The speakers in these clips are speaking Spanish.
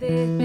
de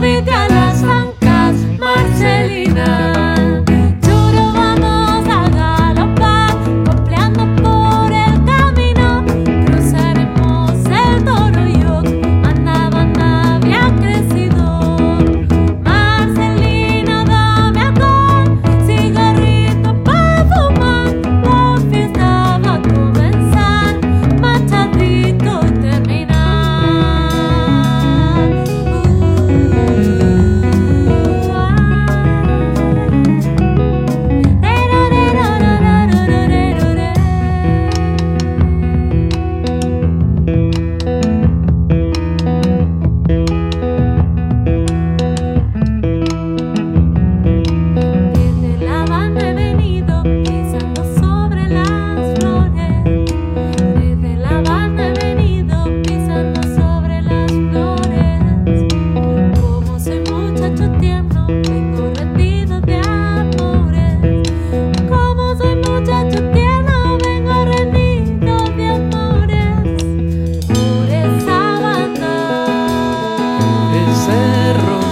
me. cerro.